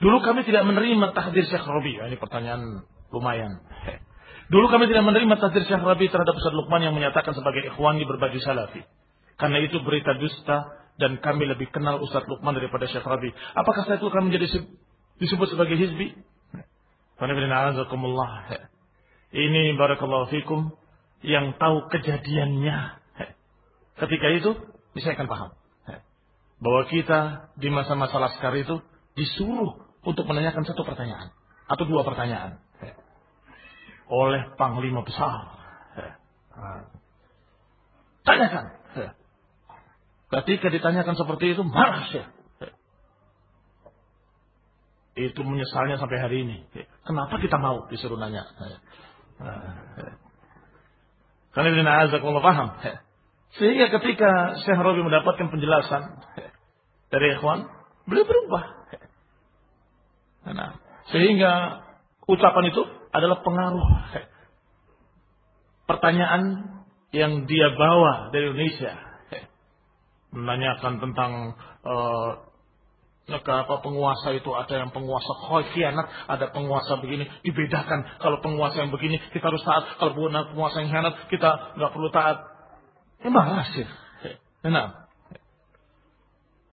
Dulu kami tidak menerima tahdir Syekh Rabi. Ini pertanyaan lumayan. Dulu kami tidak menerima tahdir Syekh Rabi terhadap Ustaz Luqman yang menyatakan sebagai ikhwan di berbaju salafi. Karena itu berita dusta dan kami lebih kenal Ustaz Luqman daripada Syekh Rabi. Apakah saya itu akan menjadi disebut sebagai hizbi? Ini barakallahu fikum yang tahu kejadiannya. Ketika itu, bisa akan paham. Bahwa kita di masa-masa laskar itu disuruh untuk menanyakan satu pertanyaan. Atau dua pertanyaan. Oleh Panglima Besar. Tanyakan. Ketika ditanyakan seperti itu, marah ya. Itu menyesalnya sampai hari ini. Kenapa kita mau disuruh nanya? Karena ini azakullah paham. Sehingga ketika Syekh Robi mendapatkan penjelasan dari ikhwan, beliau berubah. Nah, sehingga ucapan itu adalah pengaruh. Pertanyaan yang dia bawa dari Indonesia menanyakan tentang uh, apa penguasa itu ada yang penguasa khianat, ada penguasa begini dibedakan. Kalau penguasa yang begini kita harus taat, kalau penguasa yang khianat kita nggak perlu taat. Marah sih. Nah,